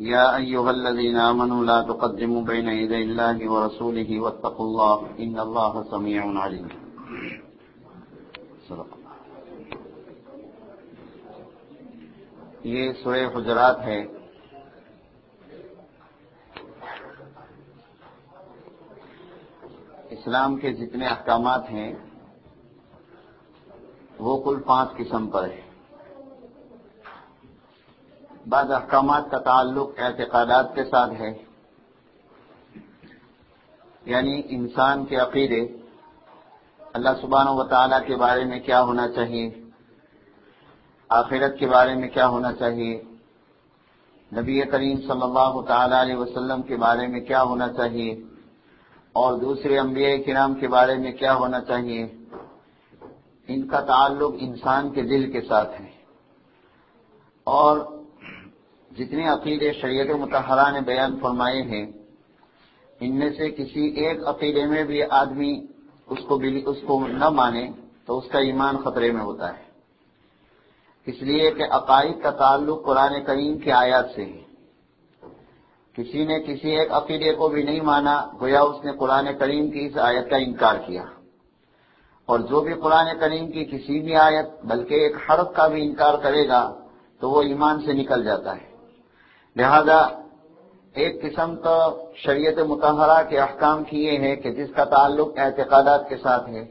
يا أيها الذين آمنوا لا تقدموا بين يدي الله ورسوله واتقوا الله إن الله سميع عليم. صدق. الله یہ سورہ حجرات ہے۔ اسلام کے جتنے احکامات ہیں، وہ کل پانچ قسم پر ہے بعض احکامات کا تعلق اعتقادات کے ساتھ ہے۔ یعنی انسان کے عقیدے، اللہ سبحانہ و تعالیٰ کے بارے میں کیا ہونا چاہیے؟ آخرت کے بارے میں کیا ہونا چاہیے؟ نبی کریم صلی اللہ تعالی علیہ وسلم کے بارے میں کیا ہونا چاہیے؟ اور دوسرے انبیاء کرام کے بارے میں کیا ہونا چاہیے؟ ان کا تعلق انسان کے دل کے ساتھ ہے۔ اور جتنے عقیدے شریعت متحرہ نے بیان فرمائے ہیں، ان میں سے کسی ایک عقیدے میں بھی آدمی اس کو اس کو نہ مانے تو اس کا ایمان خطرے میں ہوتا ہے۔ اس لیے کہ عقائد کا تعلق قرآن کریم کی آیات سے ہے۔ کسی نے کسی ایک عقیدے کو بھی نہیں مانا، گویا اس نے قرآن کریم کی اس آیت کا انکار کیا۔ اور جو بھی قرآن کریم کی کسی بھی آیت بلکہ ایک حرف کا بھی انکار کرے گا تو وہ ایمان سے نکل جاتا ہے۔ لہذا ایک قسم تو شریعت متحرہ کے احکام کی یہ ہے کہ جس کا تعلق اعتقادات کے ساتھ ہے۔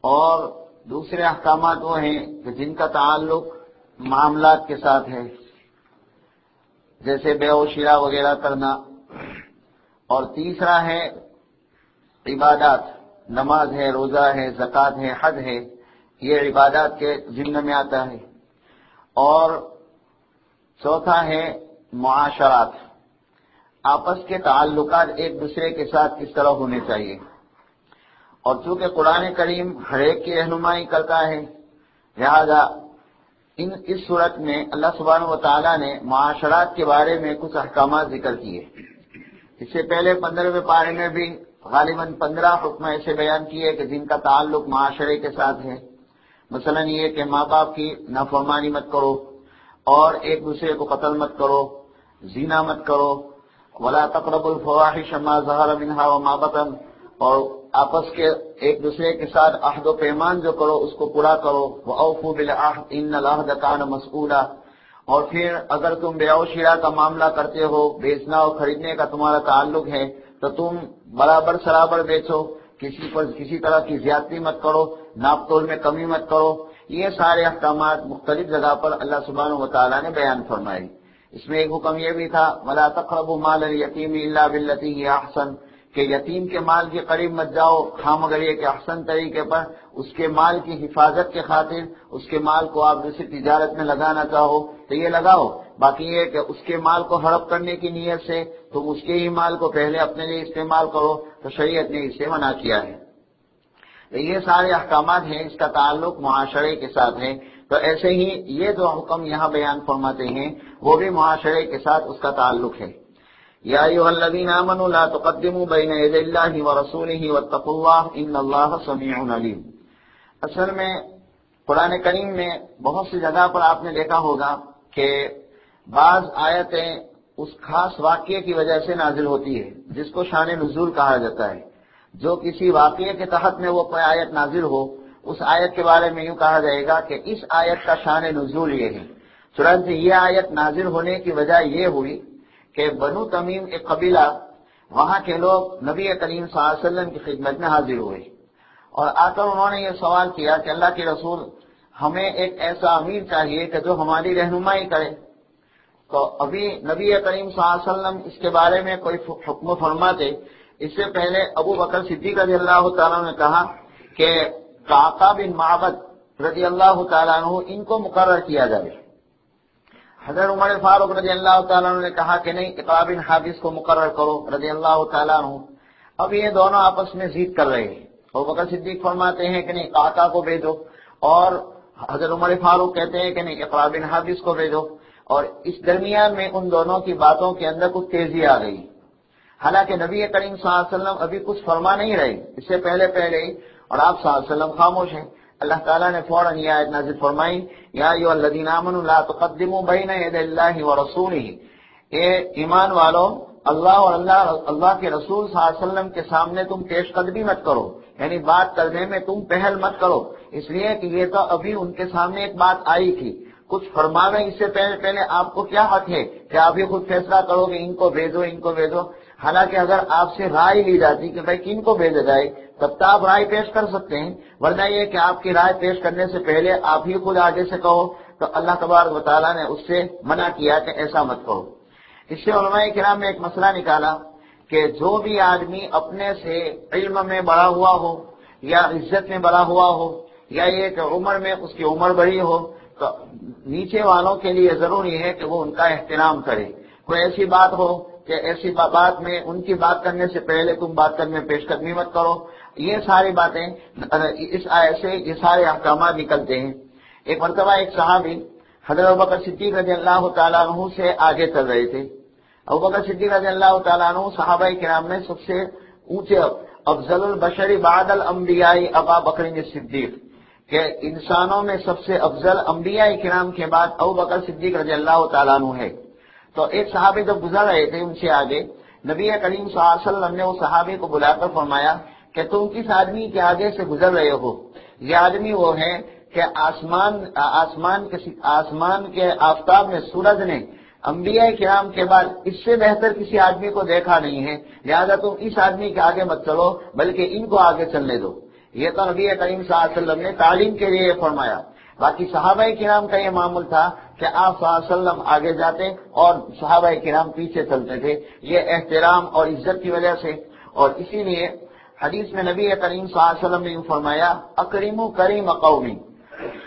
اور دوسرے احکامات وہ ہیں کہ جن کا تعلق معاملات کے ساتھ ہے۔ جیسے بے و وغیرہ کرنا۔ اور تیسرا ہے عبادات۔ نماز ہے، روزہ ہے، زکوٰۃ ہے حد ہے۔ یہ عبادات کے ضمن میں آتا ہے۔ اور چوتھا ہے معاشرات۔ آپس کے تعلقات ایک دوسرے کے ساتھ کس طرح ہونے چاہیے؟ اور چونکہ قرآن کریم ہر ایک کی رہنمائی کرتا ہے، لہذا ان اس صورت میں اللہ سبحانہ و تعالیٰ نے معاشرات کے بارے میں کچھ احکامات ذکر کیے۔ اس سے پہلے پندرہویں پارے میں بھی غالباً پندرہ حکم ایسے بیان کیے کہ جن کا تعلق معاشرے کے ساتھ ہے۔ مثلا یہ کہ ماں باپ کی نافرمانی مت کرو۔ اور ایک دوسرے کو قتل مت کرو، زینا مت کرو۔ ولا تقرب الفواحش ما ظهر منها وما بطن۔ اور آپس کے ایک دوسرے کے ساتھ عہد و پیمان جو کرو، اس کو پورا کرو۔ وہ اوفو بالعہد ان العہد کان مسئولا۔ اور پھر اگر تم بے شیرا کا معاملہ کرتے ہو، بیچنا اور خریدنے کا تمہارا تعلق ہے، تو تم برابر سرابر بیچو۔ کسی پر کسی طرح کی زیادتی مت کرو ناپ تول میں کمی مت کرو۔ یہ سارے احکامات مختلف جگہ پر اللہ سبحانہ و تعالیٰ نے بیان فرمائی۔ اس میں ایک حکم یہ بھی تھا ملا تقرب مال یتیم اللہ بلتی احسن کہ یتیم کے مال کے قریب مت جاؤ ہاں مگر یہ کہ احسن طریقے پر اس کے مال کی حفاظت کے خاطر اس کے مال کو آپ جیسے تجارت میں لگانا چاہو تو یہ لگاؤ۔ باقی یہ کہ اس کے مال کو ہڑپ کرنے کی نیت سے تم اس کے ہی مال کو پہلے اپنے لیے استعمال کرو تو شریعت نے اسے منع کیا ہے۔ یہ سارے احکامات ہیں، اس کا تعلق معاشرے کے ساتھ ہے تو ایسے ہی یہ جو حکم یہاں بیان فرماتے ہیں، وہ بھی معاشرے کے ساتھ اس کا تعلق ہے۔ یا ایوہ الذین آمنوا لا تقدموا بین ید اللہ ورسولہ واتقوا اللہ، ان اللہ سمیع علیم۔ اصل میں قرآن کریم میں بہت سی جگہ پر آپ نے دیکھا ہوگا کہ بعض آیتیں اس خاص واقعے کی وجہ سے نازل ہوتی ہے جس کو شان نزول کہا جاتا ہے۔ جو کسی واقعے کے تحت میں وہ کوئی آیت نازل ہو، اس آیت کے بارے میں یوں کہا جائے گا کہ اس آیت کا شان نزول یہ ہے۔ چنانچہ یہ آیت نازل ہونے کی وجہ یہ ہوئی کہ بنو تمیم ایک قبیلہ، وہاں کے لوگ نبی کریم صلی اللہ علیہ وسلم کی خدمت میں حاضر ہوئے۔ اور آ کر انہوں نے یہ سوال کیا کہ اللہ کے رسول، ہمیں ایک ایسا امیر چاہیے کہ جو ہماری رہنمائی کرے۔ تو ابھی نبی کریم صلی اللہ علیہ وسلم اس کے بارے میں کوئی حکم فرماتے اس سے پہلے ابو بکر صدیق رضی اللہ تعالیٰ نے کہا کہ کاقا بن معبد رضی اللہ تعالیٰ عنہ ان کو مقرر کیا جائے۔ حضرت عمر فاروق رضی اللہ تعالیٰ عنہ نے کہا کہ نہیں، اقرا بن حافظ کو مقرر کرو رضی اللہ تعالیٰ عنہ۔ اب یہ دونوں آپس میں ضد کر رہے ہیں۔ ابو بکر صدیق فرماتے ہیں کہ نہیں کاکا کو بھیجو۔ اور حضرت عمر فاروق کہتے ہیں کہ نہیں، اقرا بن حافظ کو بھیجو۔ اور اس درمیان میں ان دونوں کی باتوں کے اندر کچھ تیزی آ گئی۔ حالانکہ نبی کریم صلی اللہ علیہ وسلم ابھی کچھ فرما نہیں رہے، اس سے پہلے پہلے ہی، اور آپ صلی اللہ علیہ وسلم خاموش ہیں۔ اللہ تعالیٰ نے فوراً یہ آیت نازل فرمائی، یا ایو الذین آمنوا لا تقدموا بین ید اللہ ورسولہ اے ایمان والو، اللہ اور اللہ اللہ کے رسول صلی اللہ علیہ وسلم کے سامنے تم پیش قدمی مت کرو یعنی بات کرنے میں تم پہل مت کرو۔ اس لیے کہ یہ تو ابھی ان کے سامنے ایک بات آئی تھی۔ کچھ فرماوے اس سے پہلے پہلے آپ کو کیا حق ہے کہ آپ ہی خود فیصلہ کرو کہ ان کو بھیجو، ان کو بھیجو۔ حالانکہ اگر آپ سے رائے لی جاتی کہ بھائی کن کو بھیجا جائے، تب تو آپ رائے پیش کر سکتے ہیں۔ ورنہ یہ کہ آپ کی رائے پیش کرنے سے پہلے آپ ہی خود آگے سے کہو۔ تو اللہ تبارک و تعالیٰ نے اس سے منع کیا کہ ایسا مت کہو۔ اس سے علماء کرام نے ایک مسئلہ نکالا کہ جو بھی آدمی اپنے سے علم میں بڑا ہوا ہو یا عزت میں بڑا ہوا ہو یا یہ کہ عمر میں اس کی عمر بڑی ہو، تو نیچے والوں کے لیے ضروری ہے کہ وہ ان کا احترام کرے۔ کوئی ایسی بات ہو کہ ایسی بات میں، ان کی بات کرنے سے پہلے تم بات کرنے پیش قدمی مت کرو۔ یہ ساری باتیں اس آئے سے یہ سارے احکامات نکلتے ہیں۔ ایک مرتبہ ایک صحابی حضرت بکر صدیق رضی اللہ تعالیٰ عنہ سے آگے چل رہے تھے۔ ابوبکر صدیق رضی اللہ تعالیٰ عنہ صحابہ کرام میں سب سے اونچے افضل البشری بعد الانبیاء ابا بکر صدیق۔ کہ انسانوں میں سب سے افضل انبیاء کرام کے بعد ابو بکر صدیق رضی اللہ تعالیٰ عنہ ہے۔ تو ایک صحابی جب گزر رہے تھے ان سے آگے، نبی کریم صلی اللہ علیہ وسلم نے اس صحابی کو بلا کر فرمایا کہ تم کس آدمی کے آگے سے گزر رہے ہو؟ یہ آدمی وہ ہے کہ آسمان آسمان کے آسمان کے آفتاب میں سورج نے انبیاء کرام کے بعد اس سے بہتر کسی آدمی کو دیکھا نہیں ہے۔ لہذا تم اس آدمی کے آگے مت چلو، بلکہ ان کو آگے چلنے دو۔ یہ تو نبی کریم صلی اللہ علیہ وسلم نے تعلیم کے لیے فرمایا۔ باقی صحابہ کرام کا یہ معمول تھا کہ آپ صلی اللہ علیہ وسلم آگے جاتے اور صحابہ کرام پیچھے چلتے تھے، یہ احترام اور عزت کی وجہ سے۔ اور اسی لیے حدیث میں نبی کریم صلی اللہ علیہ وسلم نے فرمایا اکریم و کریم قومی،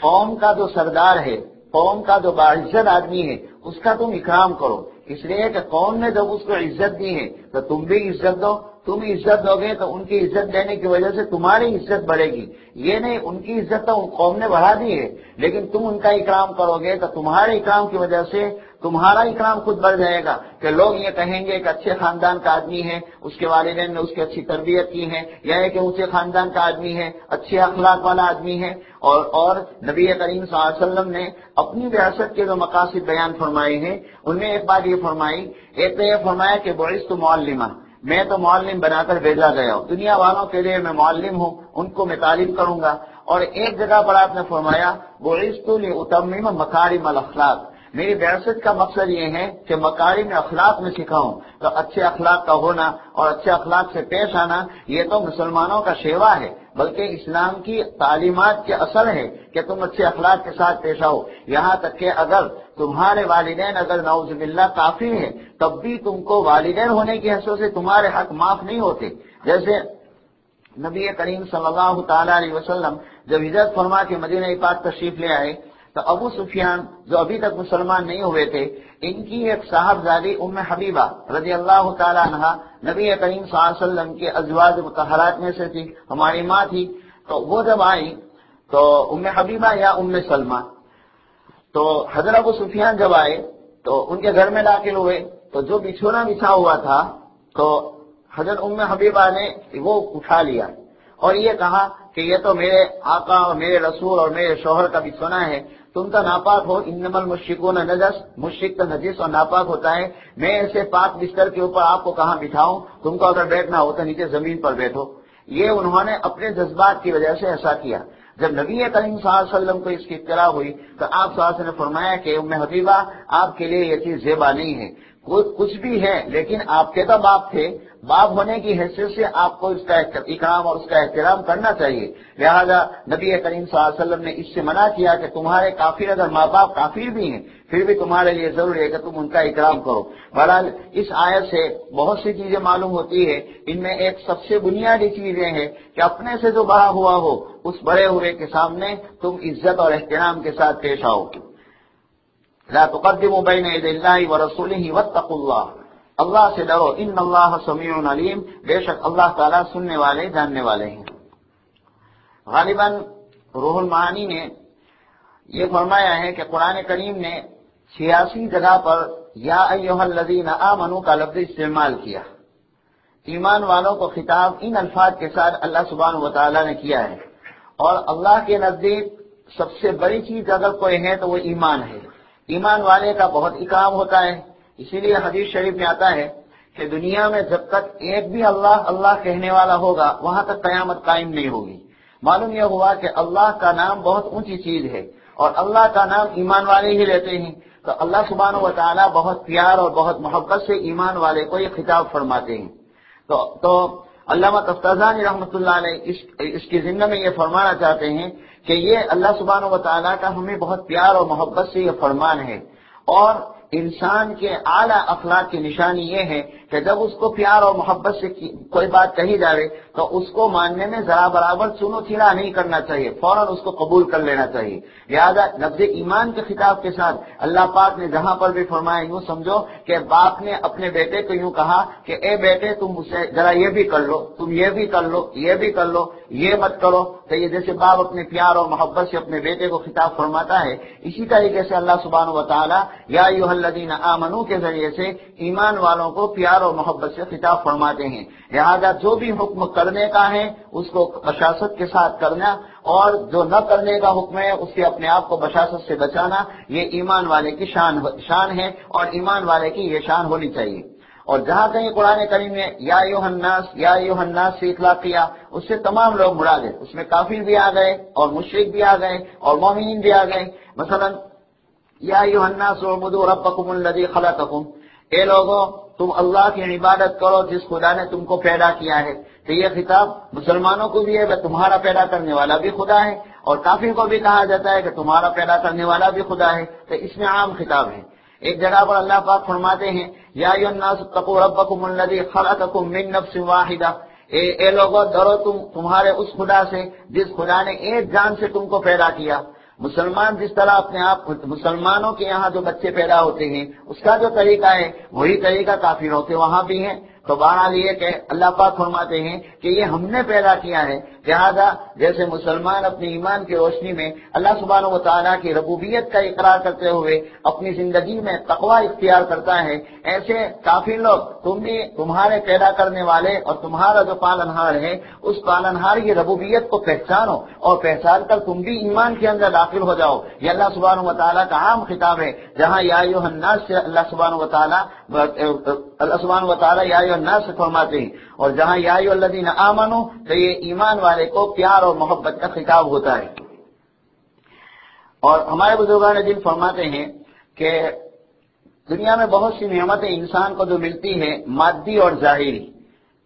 قوم کا جو سردار ہے، قوم کا جو باعزت آدمی ہے، اس کا تم اکرام کرو۔ اس لیے کہ قوم نے جب اس کو عزت دی ہے تو تم بھی عزت دو، تم عزت دو گے تو ان کی عزت دینے کی وجہ سے تمہاری عزت بڑھے گی۔ یہ نہیں، ان کی عزت تو قوم نے بڑھا دی ہے، لیکن تم ان کا اکرام کرو گے تو تمہارے اکرام کی وجہ سے تمہارا اکرام خود بڑھ جائے گا کہ لوگ یہ کہیں گے کہ اچھے خاندان کا آدمی ہے، اس کے والدین نے اس کی اچھی تربیت کی ہے، یا کہ اونچے خاندان کا آدمی ہے، اچھے اخلاق والا آدمی ہے۔ اور اور نبی کریم صلی اللہ علیہ وسلم نے اپنی ریاست کے جو مقاصد بیان فرمائے ہیں، ان میں ایک بات یہ فرمائی، ایک تو یہ فرمایا کہ بوئس تو معلمہ، میں تو معلم بنا کر بھیجا گیا ہوں۔ دنیا والوں کے لیے میں معلم ہوں، ان کو میں تعلیم کروں گا۔ اور ایک جگہ پر آپ نے فرمایا بوئس تو اتمیم مکارم الاخلاق میری بیاست کا مقصد یہ ہے کہ مکاری میں اخلاق میں سکھاؤں، تو اچھے اخلاق کا ہونا اور اچھے اخلاق سے پیش آنا، یہ تو مسلمانوں کا شیوا ہے، بلکہ اسلام کی تعلیمات کے اثر ہے کہ تم اچھے اخلاق کے ساتھ پیش آؤ۔ یہاں تک کہ اگر تمہارے والدین اگر نعوذ باللہ کافی ہے تب بھی تم کو والدین ہونے کی حیثیت سے تمہارے حق معاف نہیں ہوتے۔ جیسے نبی کریم صلی اللہ تعالی علیہ وسلم جب ہجرت فرما کے مدینہ پاک تشریف لے آئے تو ابو سفیان جو ابھی تک مسلمان نہیں ہوئے تھے، ان کی ایک صاحبزادی ام حبیبہ رضی اللہ تعالیٰ عنہ نبی کریم صلی اللہ علیہ وسلم کے ازواج متحرات میں سے تھی، ہماری ماں تھی۔ تو وہ جب آئی تو ام حبیبہ یا ام سلمہ۔ تو حضرت ابو سفیان جب آئے تو ان کے گھر میں داخل ہوئے۔ تو جو بچھونا بچھا ہوا تھا، تو حضرت ام حبیبہ نے وہ اٹھا لیا اور یہ کہا کہ یہ تو میرے آقا اور میرے رسول اور میرے شوہر کا بھی سنا ہے۔ تم تو ناپاک ہو انمل مشکون نجس۔ مشک تو نجس اور ناپاک ہوتا ہے۔ میں ایسے پاک بستر کے اوپر آپ کو کہاں بٹھاؤں؟ تم کو اگر بیٹھنا ہو تو نیچے زمین پر بیٹھو۔ یہ انہوں نے اپنے جذبات کی وجہ سے ایسا کیا۔ جب نبی کریم صلی اللہ علیہ وسلم کو اس کی اطلاع ہوئی تو آپ صلی اللہ علیہ وسلم نے فرمایا کہ ام حبیبہ، آپ کے لیے یہ چیز زیبا نہیں ہے۔ کچھ بھی ہے، لیکن آپ کے تو باپ تھے۔ باپ ہونے کی حیثیت سے آپ کو اس کا اکرام اور اس کا احترام کرنا چاہیے۔ لہذا نبی کریم صلی اللہ علیہ وسلم نے اس سے منع کیا کہ تمہارے کافر اگر ماں باپ کافر بھی ہیں، پھر بھی تمہارے لیے ضروری ہے کہ تم ان کا اکرام کرو۔ بہرحال اس آیت سے بہت سی چیزیں معلوم ہوتی ہے ان میں ایک سب سے بنیادی چیزیں ہیں کہ اپنے سے جو بڑا ہوا ہو اس بڑے ہوئے کے سامنے تم عزت اور احترام کے ساتھ پیش آؤ۔ لا تقدموا بين يدي الله ورسوله واتقوا الله اللہ سے ڈرو۔ ان اللہ سمیع علیم۔ بے شک اللہ تعالیٰ سننے والے، جاننے والے ہیں۔ غالباً روح المعانی نے یہ فرمایا ہے کہ قرآن کریم نے چھیاسی جگہ پر یا ایوہ الذین آمنو کا لفظ استعمال کیا۔ ایمان والوں کو خطاب ان الفاظ کے ساتھ اللہ سبحانہ و تعالیٰ نے کیا ہے۔ اور اللہ کے نزدیک سب سے بڑی چیز اگر کوئی ہے تو وہ ایمان ہے۔ ایمان والے کا بہت اکرام ہوتا ہے۔ اسی لیے حدیث شریف میں آتا ہے کہ دنیا میں جب تک ایک بھی اللہ اللہ کہنے والا ہوگا، وہاں تک قیامت قائم نہیں ہوگی۔ معلوم یہ ہوا کہ اللہ کا نام بہت اونچی چیز ہے اور اللہ کا نام ایمان والے ہی لیتے ہیں۔ تو اللہ سبحانہ و تعالیٰ بہت پیار اور بہت محبت سے ایمان والے کو یہ خطاب فرماتے ہیں۔ تو تو علامہ تفتازانی رحمۃ اللہ علیہ اس اس کی ذمہ میں یہ فرمانا چاہتے ہیں کہ یہ اللہ سبحانہ و تعالیٰ کا ہمیں بہت پیار اور محبت سے یہ فرمان ہے اور انسان کے اعلیٰ اخلاق کی نشانی یہ ہے کہ جب اس کو پیار اور محبت سے کوئی بات کہی جائے تو اس کو ماننے میں ذرا برابر چنو چیڑا نہیں کرنا چاہیے، فوراً اس کو قبول کر لینا چاہیے۔ لہٰذا لفظ ایمان کے خطاب کے ساتھ اللہ پاک نے جہاں پر بھی فرمایا، یوں سمجھو کہ باپ نے اپنے بیٹے کو یوں کہا کہ اے بیٹے، تم اسے ذرا یہ بھی کر لو، تم یہ بھی کر لو، یہ بھی کر لو، یہ مت کرو۔ تو یہ جیسے باپ اپنے پیار اور محبت سے اپنے بیٹے کو خطاب فرماتا ہے، اسی طریقے سے اللہ سبحانہ و تعالیٰ یا الذین آمنو کے ذریعے سے ایمان والوں کو پیار اور محبت سے خطاب فرماتے ہیں۔ لہذا جو بھی حکم کرنے کا ہے، اس کو بشاست کے ساتھ کرنا اور جو نہ کرنے کا حکم ہے اس سے اپنے آپ کو بشاست سے بچانا، یہ ایمان والے کی شان شان ہے اور ایمان والے کی یہ شان ہونی چاہیے۔ اور جہاں کہیں قرآن کریم میں یا یو الناس، یا یو الناس سے اطلاع کیا اس سے تمام لوگ مراد ہے اس میں کافر بھی آ گئے اور مشرق بھی آ گئے اور مومین بھی آ گئے۔ مثلا، یا یو الناس اعبدوا ربکم الذی خلقکم۔ اے لوگوں تم اللہ کی عبادت کرو جس خدا نے تم کو پیدا کیا ہے۔ تو یہ خطاب مسلمانوں کو بھی ہے وہ تمہارا پیدا کرنے والا بھی خدا ہے۔ اور کافی کو بھی کہا جاتا ہے کہ تمہارا پیدا کرنے والا بھی خدا ہے۔ تو اس میں عام خطاب ہے۔ ایک جگہ پر اللہ پاک فرماتے ہیں، یا الناس ربکم الذی خلقکم من نفس واحدہ۔ اے اے لوگوں ڈرو تم، تمہارے اس خدا سے جس خدا نے ایک جان سے تم کو پیدا کیا۔ مسلمان جس طرح اپنے آپ مسلمانوں کے یہاں جو بچے پیدا ہوتے ہیں، اس کا جو طریقہ ہے، وہی طریقہ کافروں کے وہاں بھی ہے۔ تو بہرحال یہ کہ اللہ پاک فرماتے ہیں کہ یہ ہم نے پیدا کیا ہے۔ لہذا جیسے مسلمان اپنی ایمان کی روشنی میں اللہ سبحانہ و تعالیٰ کی ربوبیت کا اقرار کرتے ہوئے اپنی زندگی میں تقوا اختیار کرتا ہے، ایسے کافی لوگ تم بھی تمہارے پیدا کرنے والے اور تمہارا جو پالنہار ہے، اس پالنہار کی ربوبیت کو پہچانو اور پہچان کر تم بھی ایمان کے اندر داخل ہو جاؤ۔ یہ اللہ سبحانہ و تعالیٰ کا عام خطاب ہے۔ جہاں یا الناس سے اللہ سبحانہ و تعالیٰ، اللہ سبحانہ و تعالیٰ یا الناس فرماتے ہیں اور جہاں یا الذین آمنو، تو یہ ایمان والے کو پیار اور محبت کا خطاب ہوتا ہے۔ اور ہمارے بزرگان دن فرماتے ہیں کہ دنیا میں بہت سی نعمتیں انسان کو جو ملتی ہے مادی اور ظاہری۔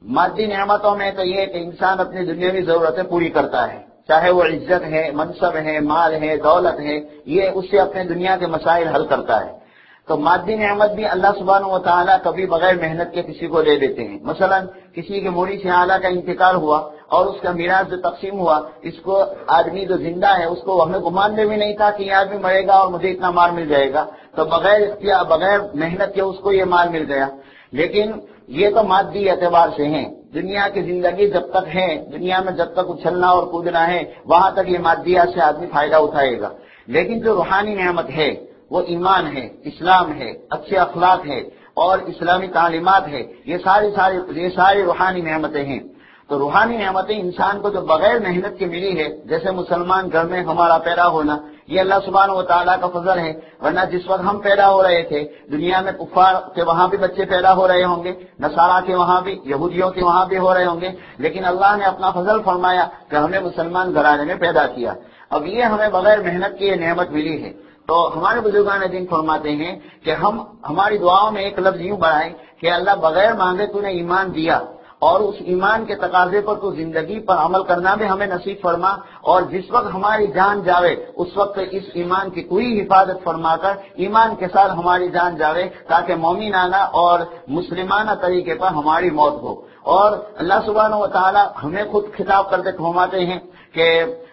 مادی نعمتوں میں تو یہ کہ انسان اپنی دنیاوی ضرورتیں پوری کرتا ہے۔ چاہے وہ عزت ہے، منصب ہے، مال ہے، دولت ہے، یہ اس سے اپنے دنیا کے مسائل حل کرتا ہے۔ تو مادی نعمت بھی اللہ سبحانہ و تعالیٰ کبھی بغیر محنت کے کسی کو دے دیتے ہیں۔ مثلا کسی کے موڑی سے اعلیٰ کا انتقال ہوا اور اس کا میراث جو تقسیم ہوا، اس کو آدمی جو زندہ ہے، اس کو ہمیں گمان میں بھی نہیں تھا کہ یہ آدمی مرے گا اور مجھے اتنا مال مل جائے گا۔ تو بغیر بغیر محنت کے اس کو یہ مال مل گیا۔ لیکن یہ تو مادی اعتبار سے ہیں۔ دنیا کی زندگی جب تک ہے، دنیا میں جب تک اچھلنا اور کودنا ہے، وہاں تک یہ مادیات سے آدمی فائدہ اٹھائے گا۔ لیکن جو روحانی نعمت ہے وہ ایمان ہے، اسلام ہے، اچھے اخلاق ہے اور اسلامی تعلیمات ہے۔ یہ ساری ساری، یہ ساری روحانی نعمتیں ہیں۔ تو روحانی نعمتیں انسان کو جو بغیر محنت کی ملی ہے، جیسے مسلمان گھر میں ہمارا پیدا ہونا، یہ اللہ سبحانہ و تعالیٰ کا فضل ہے۔ ورنہ جس وقت ہم پیدا ہو رہے تھے، دنیا میں کفار کے وہاں بھی بچے پیدا ہو رہے ہوں گے، نصارہ کے وہاں بھی، یہودیوں کے وہاں بھی ہو رہے ہوں گے۔ لیکن اللہ نے اپنا فضل فرمایا کہ ہمیں مسلمان گھرانے میں پیدا کیا۔ اب یہ ہمیں بغیر محنت کی یہ نعمت ملی ہے۔ تو ہمارے بزرگان دین فرماتے ہیں کہ ہم ہماری دعاؤں میں ایک لفظ یوں بڑھائیں کہ اللہ بغیر مانگے تو نے ایمان دیا اور اس ایمان کے تقاضے پر تو زندگی پر عمل کرنا بھی ہمیں نصیب فرما اور جس وقت ہماری جان جاوے اس وقت اس ایمان کی کوئی حفاظت فرما کر ایمان کے ساتھ ہماری جان جاوے تاکہ مومنانہ اور مسلمانہ طریقے پر ہماری موت ہو۔ اور اللہ سبحانہ و تعالی ہمیں خود خطاب کرتے فرماتے ہیں کہ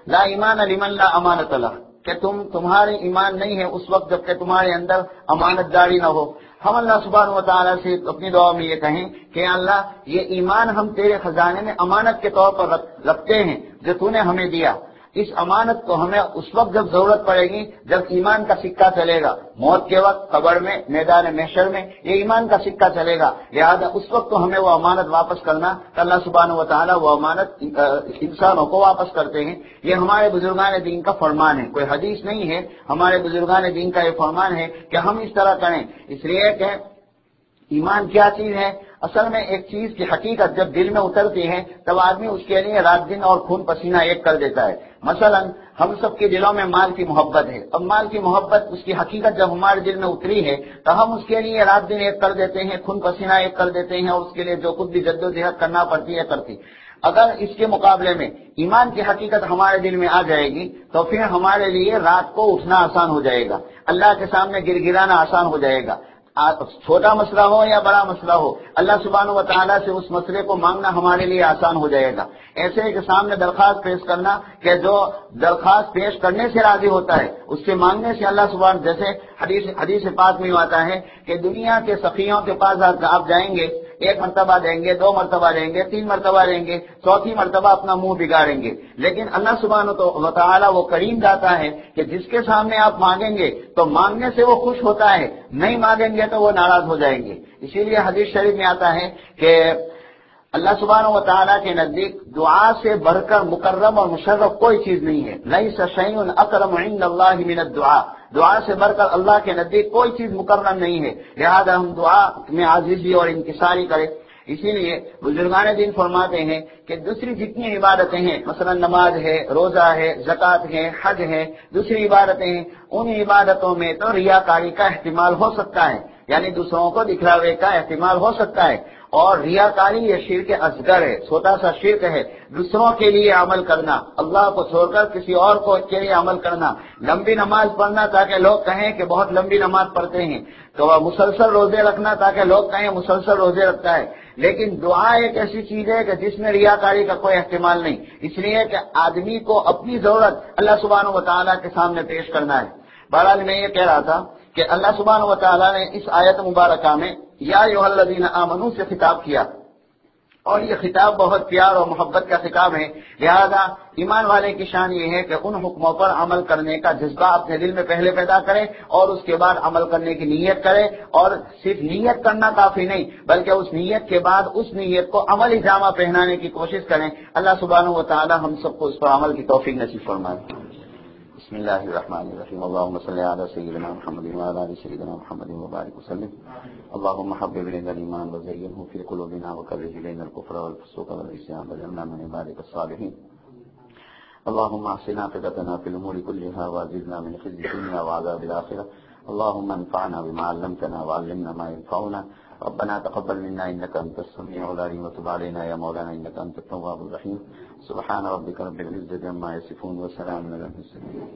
لا ایمان لمن لا امانت اللہ کہ تم تمہارے ایمان نہیں ہے اس وقت جبکہ تمہارے اندر امانت داری نہ ہو۔ ہم اللہ سبحانہ و تعالیٰ سے اپنی دعا میں یہ کہیں کہ اللہ، یہ ایمان ہم تیرے خزانے میں امانت کے طور پر رکھتے ہیں جو تو نے ہمیں دیا۔ اس امانت کو ہمیں اس وقت جب ضرورت پڑے گی جب ایمان کا سکہ چلے گا۔ موت کے وقت قبر میں، میدان محشر میں یہ ایمان کا سکہ چلے گا۔ لہذا اس وقت تو ہمیں وہ امانت واپس کرنا اللہ سبحانہ و تعالیٰ وہ امانت انسانوں کو واپس کرتے ہیں۔ یہ ہمارے بزرگان دین کا فرمان ہے۔ کوئی حدیث نہیں ہے، ہمارے بزرگان دین کا یہ فرمان ہے کہ ہم اس طرح کریں۔ اس لیے کہ ایمان کیا چیز ہے؟ اصل میں ایک چیز کی حقیقت جب دل میں اترتی ہے، تب آدمی اس کے لیے رات دن اور خون پسینہ ایک کر دیتا ہے۔ مثلا ہم سب کے دلوں میں مال کی محبت ہے۔ اب مال کی محبت اس کی حقیقت جب ہمارے دل میں اتری ہے تو ہم اس کے لیے رات دن ایک کر دیتے ہیں، خون پسینہ ایک کر دیتے ہیں اور اس کے لیے جو خود بھی جد و جہد کرنا پڑتی ہے کرتی اگر اس کے مقابلے میں ایمان کی حقیقت ہمارے دل میں آ جائے گی تو پھر ہمارے لیے رات کو اٹھنا آسان ہو جائے گا۔ اللہ کے سامنے گر گرانا آسان ہو جائے گا۔ چھوٹا مسئلہ ہو یا بڑا مسئلہ ہو، اللہ سبحانہ و تعالیٰ سے اس مسئلے کو مانگنا ہمارے لیے آسان ہو جائے گا۔ ایسے کہ سامنے درخواست پیش کرنا کہ جو درخواست پیش کرنے سے راضی ہوتا ہے، اس سے مانگنے سے اللہ سبحانہ، جیسے حدیث حدیث پاک میں آتا ہے کہ دنیا کے سخیوں کے پاس آپ جائیں گے، ایک مرتبہ دیں گے، دو مرتبہ دیں گے، تین مرتبہ دیں گے، چوتھی مرتبہ اپنا منہ بگاڑیں گے۔ لیکن اللہ سبحانہ تو تعالیٰ وہ کریم جاتا ہے کہ جس کے سامنے آپ مانگیں گے تو مانگنے سے وہ خوش ہوتا ہے، نہیں مانگیں گے تو وہ ناراض ہو جائیں گے۔ اسی لیے حدیث شریف میں آتا ہے کہ اللہ سبحانہ و تعالیٰ کے نزدیک دعا سے بڑھ کر مکرم اور مشرف کوئی چیز نہیں ہے۔ نئی سشین اکرم عند اللہ من الدعا دعا سے بڑھ کر اللہ کے نزدیک کوئی چیز مکرم نہیں ہے۔ لہذا ہم دعا میں عاجزی اور انکساری کریں۔ اسی لیے بزرگان دین فرماتے ہیں کہ دوسری جتنی عبادتیں ہیں، مثلا نماز ہے، روزہ ہے، زکوٰۃ ہے، حج ہے، دوسری عبادتیں ہیں، ان عبادتوں میں تو ریاکاری کا احتمال ہو سکتا ہے۔ یعنی دوسروں کو دکھلاوے کا احتمال ہو سکتا ہے۔ اور ریاکاری یہ شرک اصغر ہے، چھوٹا سا شرک ہے۔ دوسروں کے لیے عمل کرنا، اللہ کو چھوڑ کر کسی اور کو کے لیے عمل کرنا۔ لمبی نماز پڑھنا تاکہ لوگ کہیں کہ بہت لمبی نماز پڑھتے ہیں۔ تو وہ مسلسل روزے رکھنا تاکہ لوگ کہیں مسلسل روزے رکھتا ہے۔ لیکن دعا ایک ایسی چیز ہے کہ جس میں ریاکاری کا کوئی احتمال نہیں۔ اس لیے کہ آدمی کو اپنی ضرورت اللہ سبحانہ و تعالیٰ کے سامنے پیش کرنا ہے۔ بہرحال میں یہ کہہ رہا تھا کہ اللہ سبحانہ و تعالیٰ نے اس آیت مبارکہ میں یا الذین آمنو سے خطاب کیا۔ اور یہ خطاب بہت پیار اور محبت کا خطاب ہے۔ لہذا ایمان والے کی شان یہ ہے کہ ان حکموں پر عمل کرنے کا جذبہ اپنے دل میں پہلے پیدا کریں اور اس کے بعد عمل کرنے کی نیت کریں اور صرف نیت کرنا کافی نہیں، بلکہ اس نیت کے بعد اس نیت کو عملی جامہ پہنانے کی کوشش کریں۔ اللہ سبحانہ و تعالی ہم سب کو اس پر عمل کی توفیق نصیب فرمائے۔ بسم الله الرحمن الرحيم اللهم صل على سيدنا محمد وعلى ال سيدنا محمد وبارك وسلم. اللهم حبب الينا الايمان وزينه في قلوبنا وكره الينا الكفر والفسوق والعصيان واجعلنا من عبادك الصالحين اللهم احسن عاقبتنا في الامور كلها واجرنا من خزي الدنيا وعذاب الاخره اللهم انفعنا بما علمتنا وعلمنا ما ينفعنا ربنا تقبل منا إنك أنت السميع العليم وتب علينا يا مولانا إنك أنت التواب الرحيم. سبحان ربك رب العزة عما يصفون وسلام على المرسلين.